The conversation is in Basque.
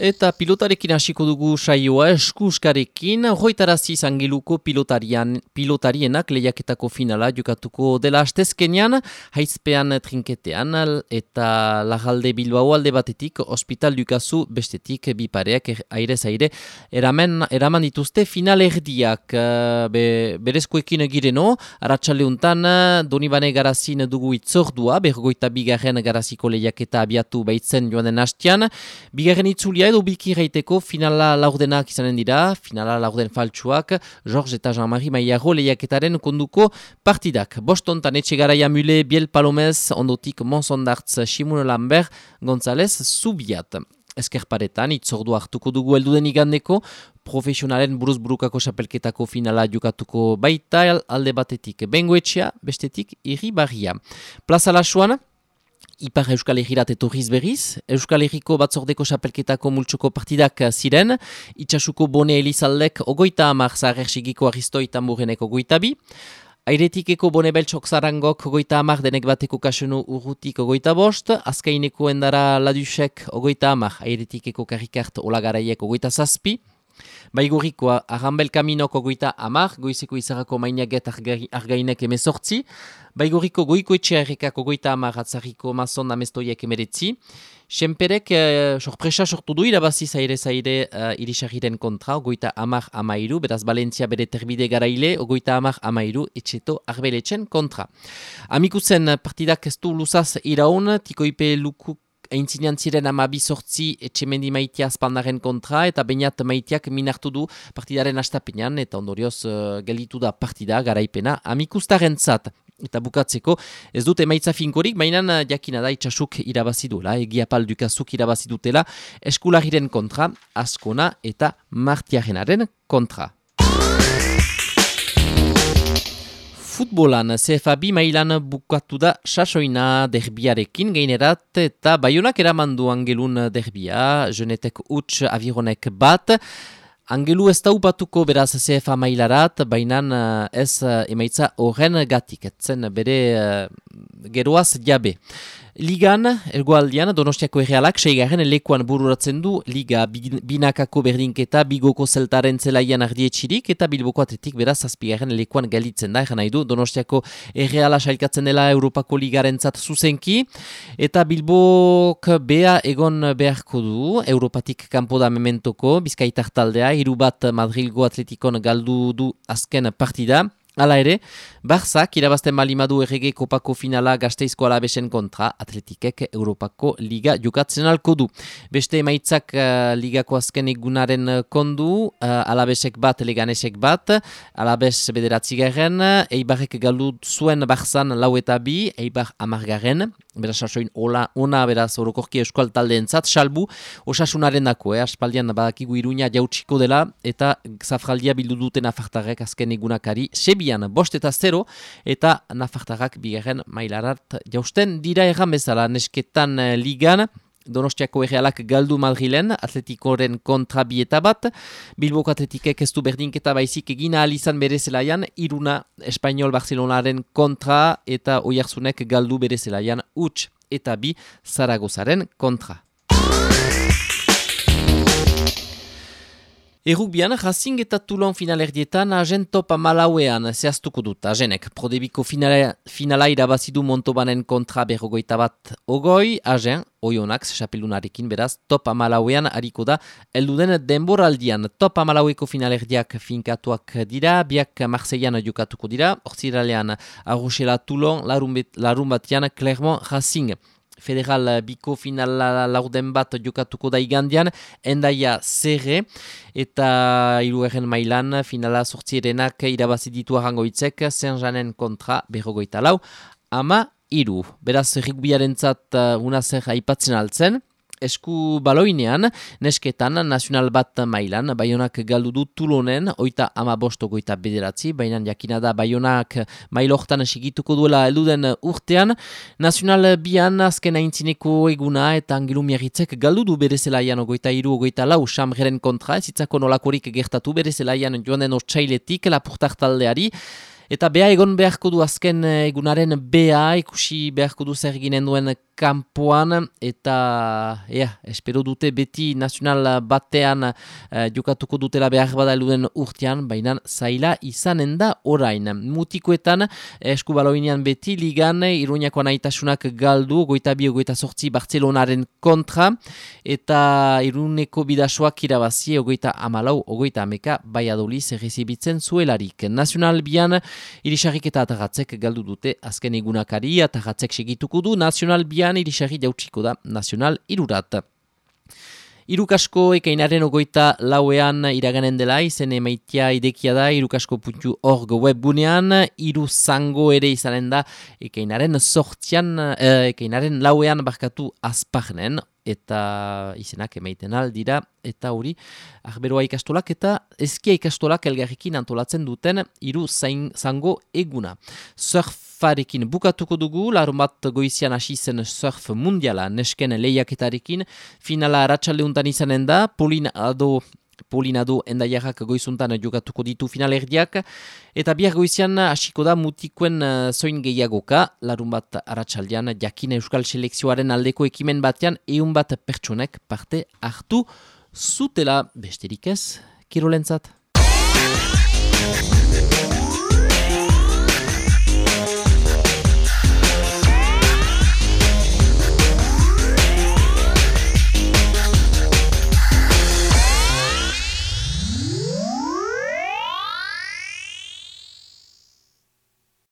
Eta pilotarekin hasiko dugu saioa eskuskarekin, hoitarazi zangeluko pilotarienak lehiaketako finala jokatuko dela astezkenean, haizpean trinketean, eta lagalde bilbao alde batetik, hospital dukazu bestetik bipareak er, aire eramen, eraman dituzte final erdiak. Eh, be, berezkoekin gireno, aratxale untan, donibane garazin dugu itzordua, bergoita bigarren garaziko lehiaketa abiatu baitzen joan den hastian, bigarren itzulia edo biki gaiteko finala laurdenak izanen dira, finala laurden faltsuak, George eta Jean-Marie Maiago lehiaketaren konduko partidak. Bostontan etxe garaia mule, Biel Palomez, ondotik Monsondartz, Simon Lambert, González, Zubiat. Ezkerparetan, itzordu hartuko dugu elduden igandeko, profesionalen buruz burukako xapelketako finala jukatuko baita alde batetik. Bengo etxea, bestetik, irri barria. Plaza Lasuan, Ipar Euskal Herrirat etorriz berriz, Euskal Herriko batzordeko xapelketako multsuko partidak ziren, itxasuko bone elizaldek ogoita amar zaherxigiko aristoi tamburenek ogoita bi, Airetikeko bone beltsok zarangok ogoita amar denek bateko kasunu urrutik ogoita bost, azkaineko endara ladusek ogoita amar, airetikeko karikart olagaraiek ogoita zazpi, Baigurikoa, Arambel Kaminoko goita amar, goizeko izarako mainaget argainek emezortzi. Baiguriko goiko etxe errekako goita amar atzariko mazon amestoiek emeretzi. Senperek, eh, sorpresa sortu du irabazi zaire zaire uh, irisarriren kontra, goita amar amairu, beraz Valentzia bere terbide garaile, goita amar amairu, etxeto arbeletzen kontra. Amikuzen partidak ez du luzaz iraun, tikoipe lukuk Eintzinean ziren ama bizortzi etxemendi maitea azpandaren kontra eta bainat maiteak minartu du partidaren astapenean eta ondorioz uh, gelitu da partida garaipena amikustaren zat. Eta bukatzeko, ez dute maitza finkorik, mainan uh, jakina da itxasuk irabazidula, egia paldukazuk irabazidutela, eskulagiren kontra, askona eta martiarenaren kontra. Futbolan CFA bi mailan bukatu da sasoina derbiarekin gainerat eta baionak eramandu angelun derbia, jenetek huts avironek bat. Angelu ez da beraz CFA mailarat, baina eh, ez eh, emaitza horren gatik, etzen bere uh, geroaz jabe. Ligan, ergoaldian, Donostiako errealak, seigarren lekuan bururatzen du, Liga binakako berdinketa, bigoko zeltaren zelaian ardietxirik, eta bilboko atletik beraz, azpigarren lekuan galitzen da, nahi du, Donostiako erreala sailkatzen dela Europako Ligaren zuzenki, eta bilbok bea egon beharko du, Europatik kanpo da mementoko, bizkaitar taldea, bat Madrilgo atletikon galdu du azken partida, Hala ere, Barzak irabazten malimadu errege kopako finala gazteizko alabesen kontra atletikek Europako Liga jokatzen alko du. Beste emaitzak uh, Ligako azken egunaren kondu, uh, alabesek bat, leganesek bat, alabes bederatzi garen, eibarrek galu zuen Barzan lau eta bi, eibar amargaren, beraz sasoin ona beraz orokorki eskual taldeen zat, salbu osasunaren dako, eh? aspaldian badakigu iruña jautsiko dela, eta zafraldia bildu duten afartarek azken egunakari, sebian, bost eta zero, eta nafartarrak bigarren mailarat jausten dira erran bezala. Nesketan uh, ligan, Donostiako errealak galdu Madrilen, atletikoren kontra bieta bat, Bilboko atletikek ez du berdinketa baizik egina alizan bere zelaian, iruna Espainiol Barcelonaren kontra eta oiarzunek galdu bere zelaian huts eta bi Zaragozaren kontra. Errukbian, Racing eta Toulon finalerdietan agen topa malauean zehaztuko dut. Agenek, prodebiko finala, finala irabazidu Montobanen kontra berrogoita bat ogoi, agen, oionak, xapelunarekin beraz, topa malauean hariko da, elduden denboraldian topa malaueko finalerdiak finkatuak dira, biak Marseillan jokatuko dira, orziralean Arrochela Toulon, larun batian Clermont Racing federal eh, biko final lauden bat jokatuko da igandian, endaia zerre, eta iruaren mailan finala sortzierenak irabazi ditu arrango itzek, zen kontra berrogoita lau, ama iru. Beraz, rikbiaren zat uh, unazer aipatzen altzen, esku baloinean, nesketan nazional bat mailan, baionak galdu du tulonen, oita ama bosto goita bederatzi, baina jakina da baionak mailortan sigituko duela elduden urtean, nazional bian azken aintzineko eguna eta angilu miarritzek galdu du bere zelaian ogoita iru ogoita lau samgeren kontra, ez itzako nolakorik gertatu bere zelaian joan den ortsailetik lapurtar taldeari, Eta beha egon beharko du azken eh, egunaren beha, ikusi beharko du zer ginen duen kampuan, eta ea, espero dute beti nazional batean uh, jokatuko dutela behar bada eluden urtean, baina zaila izanen da orain. Mutikoetan, esku baloinean beti ligan, iruñako anaitasunak galdu, goita bi, goita sortzi Bartzelonaren kontra, eta iruneko bidasoak irabazi, goita amalau, goita ameka, bai adoliz, errezibitzen zuelarik. Nazional bian, Irisarrik eta atagatzek galdu dute azken egunakari, atagatzek segituko du, nazional bian irisarri jautsiko da, nazional irurat. Irukasko ekainaren ogoita lauean iraganen dela, izen emaitia idekia da, irukasko puntu org webgunean, iru zango ere izanen da, ekainaren sortzian, eh, ekainaren lauean barkatu azpagnen, eta izenak emaiten aldira, eta hori, arberoa ikastolak eta ezkia ikastolak elgarrikin antolatzen duten hiru zango eguna. Surfarekin bukatuko dugu, larun bat goizian hasi zen surf mundiala nesken lehiaketarekin, finala ratxaldeuntan izanen da, Polin Ado Polinado endaiarrak goizuntan jogatuko ditu finalerdiak, eta bihar goizian hasiko da mutikoen uh, zoin gehiagoka, larun bat aratsaldian jakina euskal selekzioaren aldeko ekimen batean, eun bat pertsonek parte hartu zutela. Besterik ez, kirolentzat.